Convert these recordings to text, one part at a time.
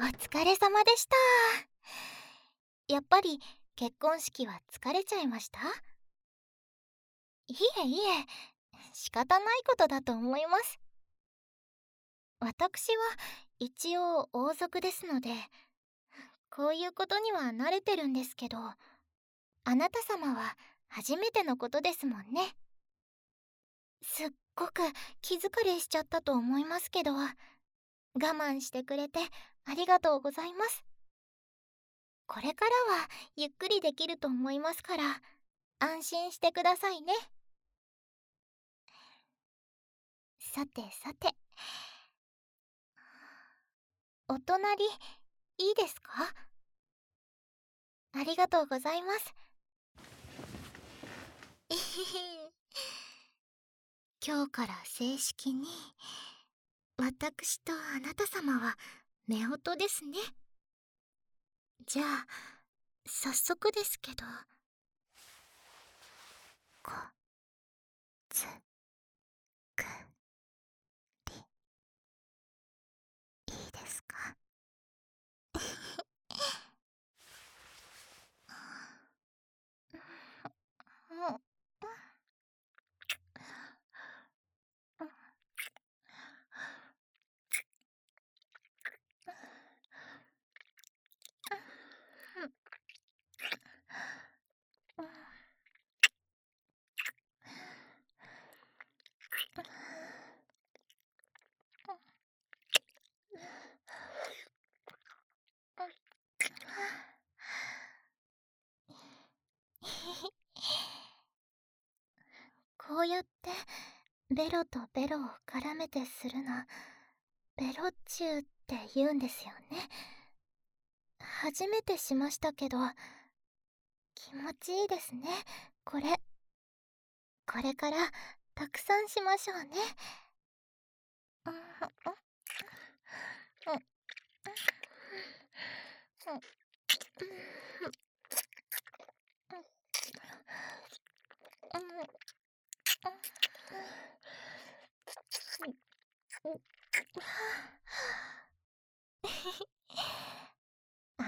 お疲れ様でした。やっぱり結婚式は疲れちゃいました？いえいえ仕方ないことだと思います。私は一応王族ですのでこういうことには慣れてるんですけどあなた様は初めてのことですもんね。すっごく気疲れしちゃったと思いますけど我慢してくれてありがとうございます。これからはゆっくりできると思いますから安心してくださいね。さてさてお隣いいですか？ありがとうございます。今日から正式に私とあなた様は夫婦ですね。じゃあ早速ですけどこやってベロとベロを絡めてするのベロチューって言うんですよね。初めてしましたけど気持ちいいですね。これ。これからたくさんしましょうね。うん。うん。うん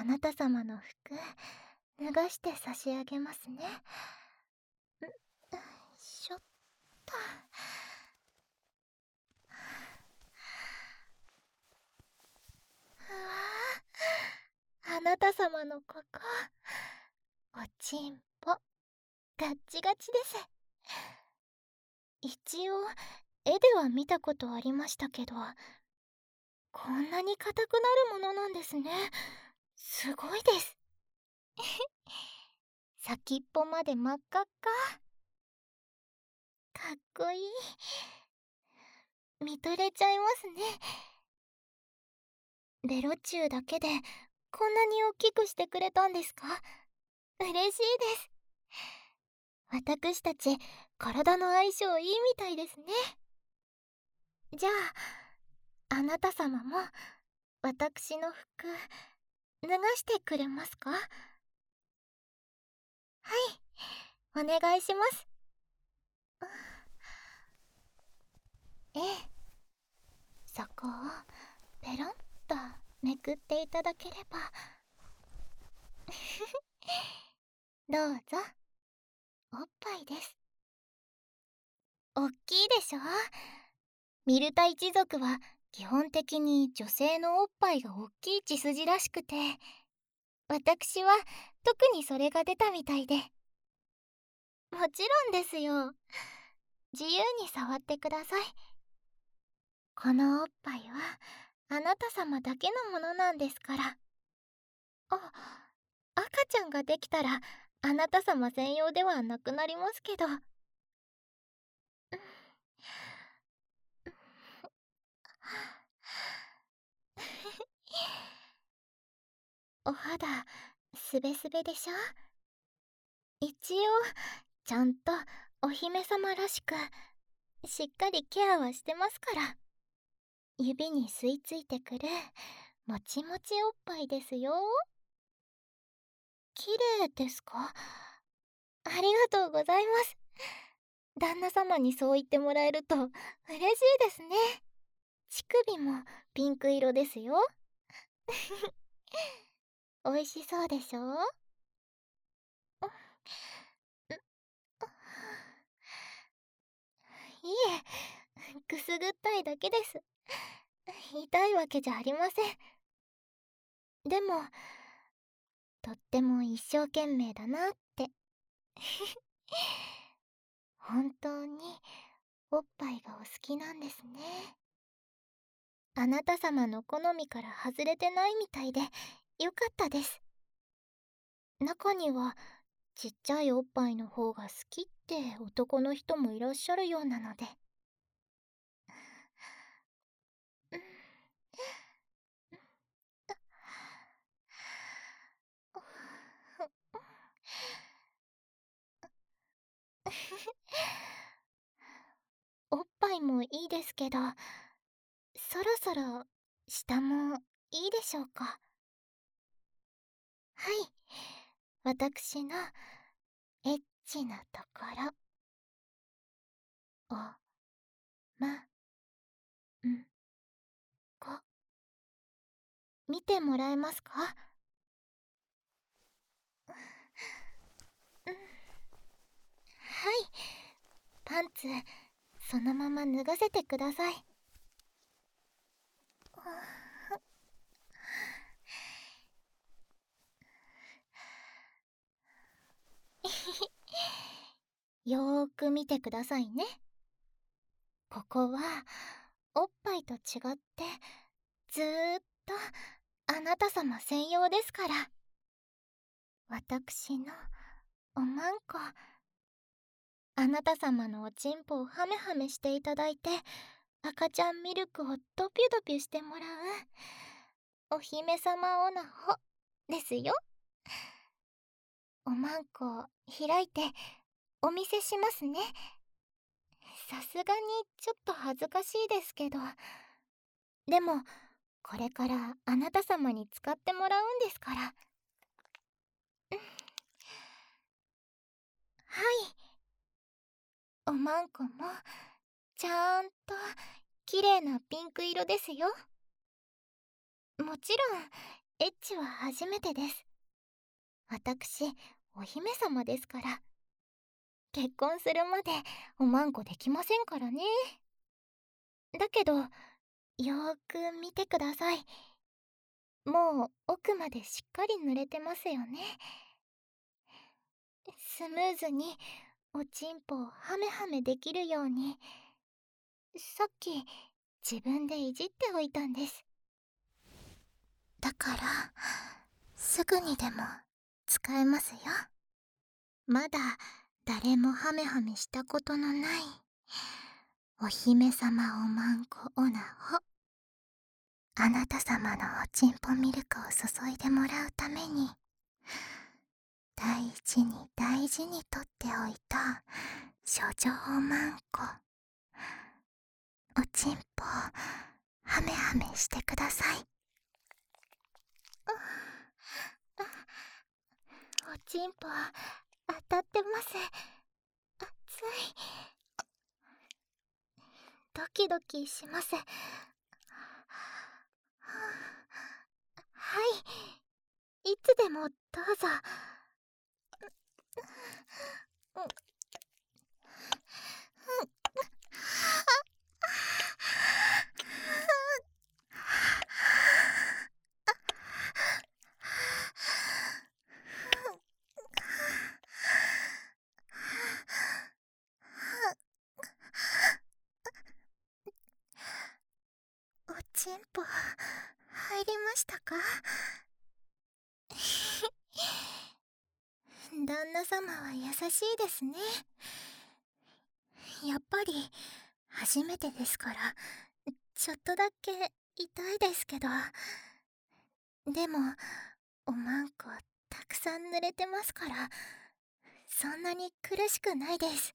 あなた様の服脱がして差し上げますね。しょっとうわあなた様のここおちんぽガッチガチです。一応絵では見たことありましたけどこんなに硬くなるものなんですね。すごいです。先っぽまで真っ赤っか。かっこいい。見とれちゃいますね。ベロチューだけでこんなに大きくしてくれたんですか？嬉しいです。私たち体の相性いいみたいですね。じゃああなた様も私の服脱がしてくれますか？はいお願いします。ええそこをペロンとめくっていただければ。どうぞ。おっぱいです。おっきいでしょ？ミルタ一族は基本的に女性のおっぱいが大きい血筋らしくて私は特にそれが出たみたいで。もちろんですよ。自由に触ってください。このおっぱいはあなた様だけのものなんですから。あ赤ちゃんができたらあなた様専用ではなくなりますけど。お肌すべすべでしょ？一応ちゃんとお姫様らしくしっかりケアはしてますから。指に吸い付いてくるもちもちおっぱいですよ。綺麗ですか？ありがとうございます。旦那様にそう言ってもらえると嬉しいですね。乳首もピンク色ですよ。美味しそうでしょ？いえくすぐったいだけです。痛いわけじゃありません。でもとっても一生懸命だなって。本当におっぱいがお好きなんですね。あなた様の好みから外れてないみたいで。よかったです。中にはちっちゃいおっぱいの方が好きって男の人もいらっしゃるようなので。おっぱいもいいですけどそろそろ下もいいでしょうか？はい。私のエッチなところ。おまん。こ見てもらえますか？はい。パンツそのまま脱がせてください。よーく見てくださいね。ここはおっぱいと違ってずーっとあなた様専用ですから。私のおまんこ。あなた様のおちんぽをハメハメしていただいて赤ちゃんミルクをドピュドピュしてもらうお姫様オナホですよ。おまんこ開いてお見せしますね。さすがにちょっと恥ずかしいですけど。でもこれからあなた様に使ってもらうんですから。はい。おまんこもちゃんと綺麗なピンク色ですよ。もちろんエッチは初めてです。私お姫様ですから。結婚するまでおまんこできませんからね。だけどよーく見てください。もう奥までしっかり濡れてますよね。スムーズにおちんぽをハメハメできるようにさっき自分でいじっておいたんです。だからすぐにでも使えますよ。まだ誰もハメハメしたことのないお姫様おまんこおなほ。あなた様のおちんぽミルクを注いでもらうために大事に大事にとっておいた処女おまんこ。おちんぽハメハメしてください。おちんぽ当たってます。熱い。ドキドキします。はい。いつでもどうぞちんぽ入りましたか旦那様は優しいですね。やっぱり初めてですからちょっとだけ痛いですけど。でもおまんこたくさん濡れてますからそんなに苦しくないです。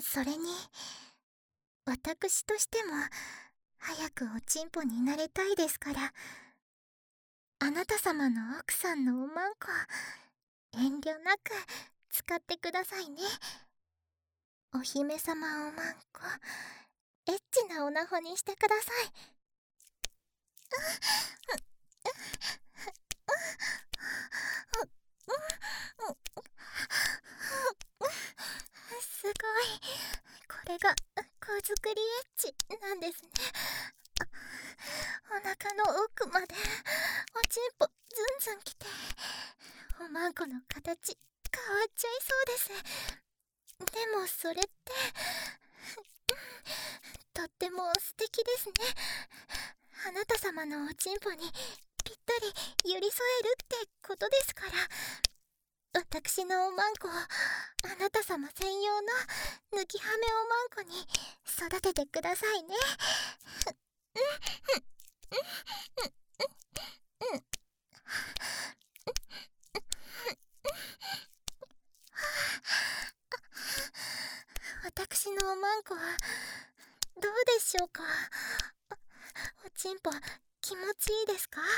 それに私としても早くおちんぽになれたいですから。あなた様の奥さんのおまんこ遠慮なく使ってくださいね。お姫様おまんこエッチなおなほにしてください。すごい。これが子作りエッチなんですね。お腹の奥までおちんぽずんずんきて。おまんこの形変わっちゃいそうです。でもそれってとっても素敵ですね。あなた様のおちんぽにぴったり寄り添えるってことですから。私のおまんこをあなた様専用の抜きはめおまんこに育ててくださいね。私のおまんこはどうでしょうか？おちんぽ気持ちいいですか？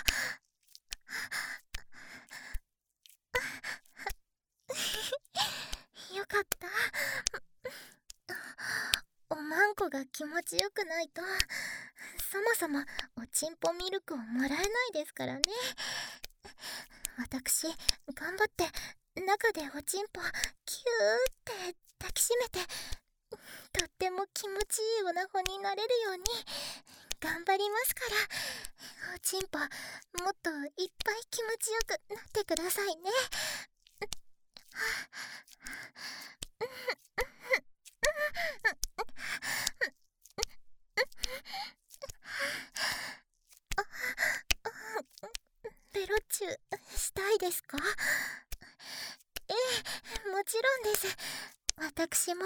よかった。おまんこが気持ちよくないとそもそもおちんぽミルクをもらえないですからね。私頑張って中でおちんぽキューって抱きしめてとっても気持ちいいおなほになれるように頑張りますから。おちんぽもっといっぱい気持ちよくなってくださいね。ベロチュしたいですか？ええもちろんです。私も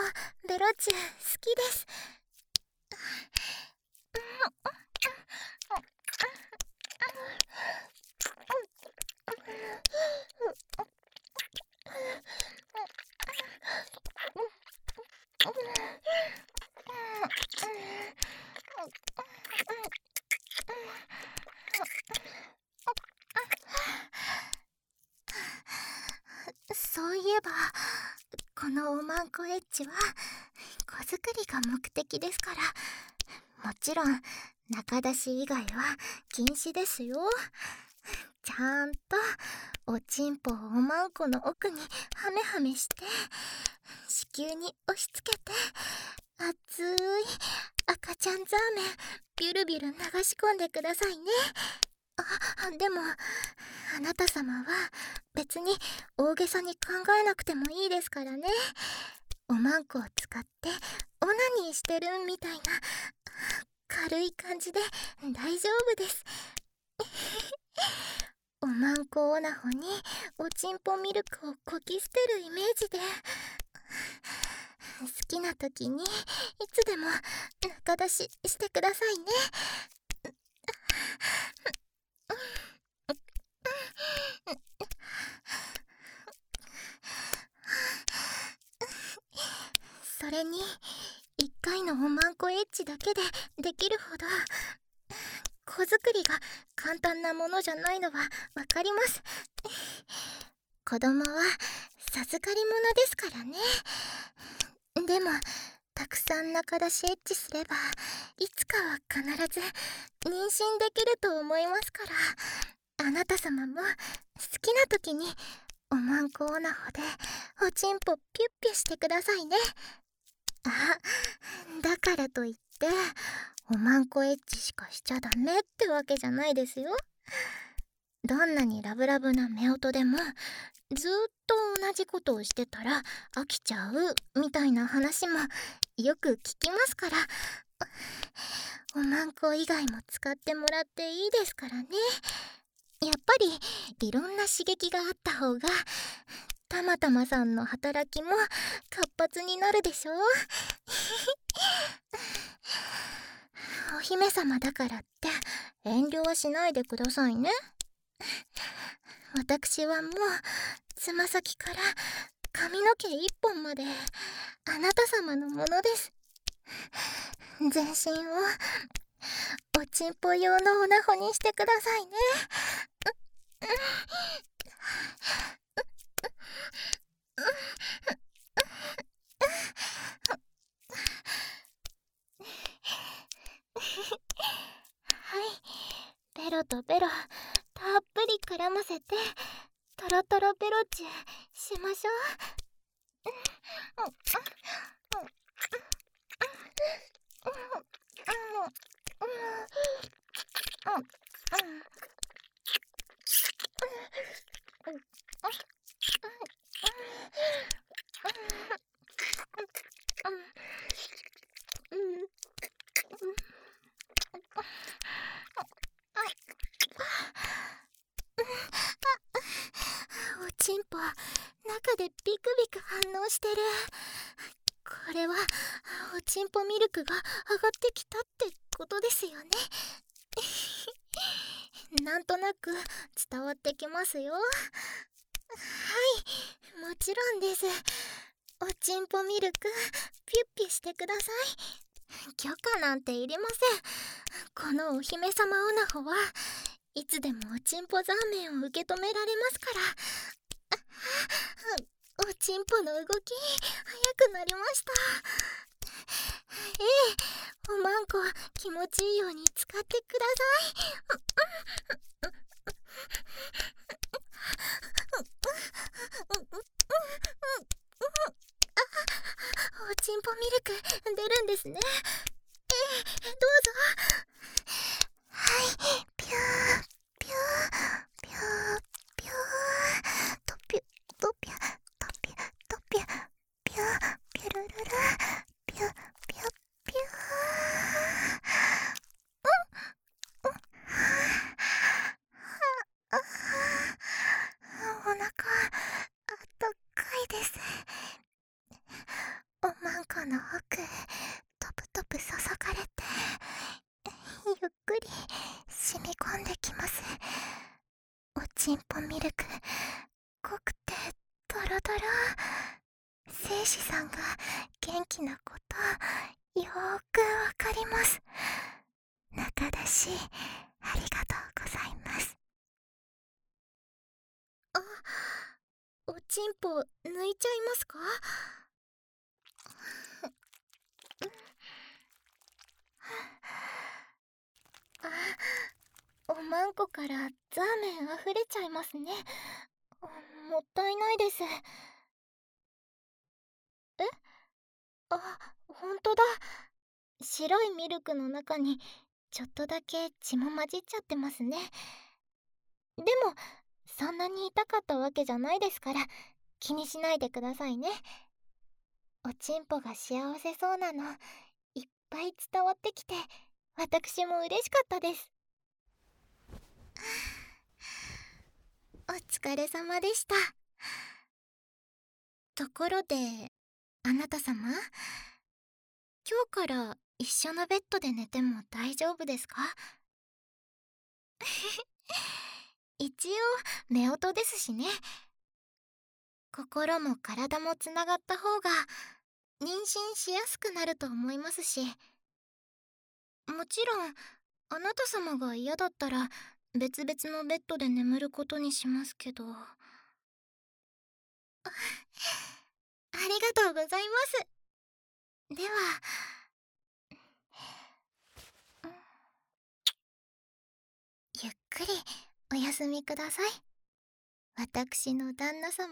ベロチュ好きですそういえばこのおまんこエッジは子作りが目的ですからもちろん中出し以外は禁止ですよ。ちゃんとおちんぽをおまんこの奥にハメハメして子宮に押し付けて熱い赤ちゃんザーメンビュルビュル流し込んでくださいね。あでもあなた様は別に大げさに考えなくてもいいですからね。おまんこを使ってオナニーしてるみたいな軽い感じで大丈夫です。おまんこオナホにおちんぽミルクをこき捨てるイメージで好きな時にいつでも中出ししてくださいね。それに1回のおまんこエッジだけでできるほど子作りが簡単なものじゃないのはわかります。子供は授かり物ですからね。でもたくさん中出しエッチすればいつかは必ず妊娠できると思いますから。あなた様も好きな時におまんこオナホでおちんぽピュッピュしてくださいね。あだからといっておまんこエッチしかしちゃダメってわけじゃないですよ。どんなにラブラブな夫婦でもずっと同じことをしてたら飽きちゃうみたいな話もよく聞きますから。おまんこ以外も使ってもらっていいですからね。やっぱりいろんな刺激があった方がたまたまさんの働きも活発になるでしょ？お姫様だからって遠慮はしないでくださいね。私はもうつま先から髪の毛一本まであなた様のものです。全身をおちんぽ用のおなほにしてくださいね。はい。ベロとベロたっぷり絡ませてトロトロベロチュしましょう。おちんぽ中でビクビク反応してる。これはおちんぽミルクが上がってきたってことですよね。なんとなく伝わってきますよ。はいもちろんです。おちんぽミルクピュッピュしてください。許可なんていりません。このお姫様オナホはいつでもおちんぽザーメンを受け止められますから。おちんぽの動き速くなりました。ええおまんこ気持ちいいように使ってください。おちんぽミルク出るんですね。ええどうぞ。はいピューピューピューピューとピュとピュとピュとピュピュピュルルルピュピュピュうんうんお腹あったかいですおまんこの奥トプトプ注がれてゆっくり染み込んできますおちんぽミルク濃くてドロドロ精子さんが元気なことよーくわかります。中だしありがとうございます。あおちんぽ抜いちゃいますか？あおまんこからザーメン溢れちゃいますね。もったいないですえあほんとだ。白いミルクの中にちょっとだけ血も混じっちゃってますね。でもそんなに痛かったわけじゃないですから気にしないでくださいね。おちんぽが幸せそうなのいっぱい伝わってきて私も嬉しかったです。お疲れ様でした。ところであなた様？今日から一緒のベッドで寝ても大丈夫ですか？一応夫婦ですしね。心も体もつながった方が妊娠しやすくなると思いますし。もちろんあなた様が嫌だったら別々のベッドで眠ることにしますけど。ありがとうございます。では。ゆっくりお休みください。私の旦那様。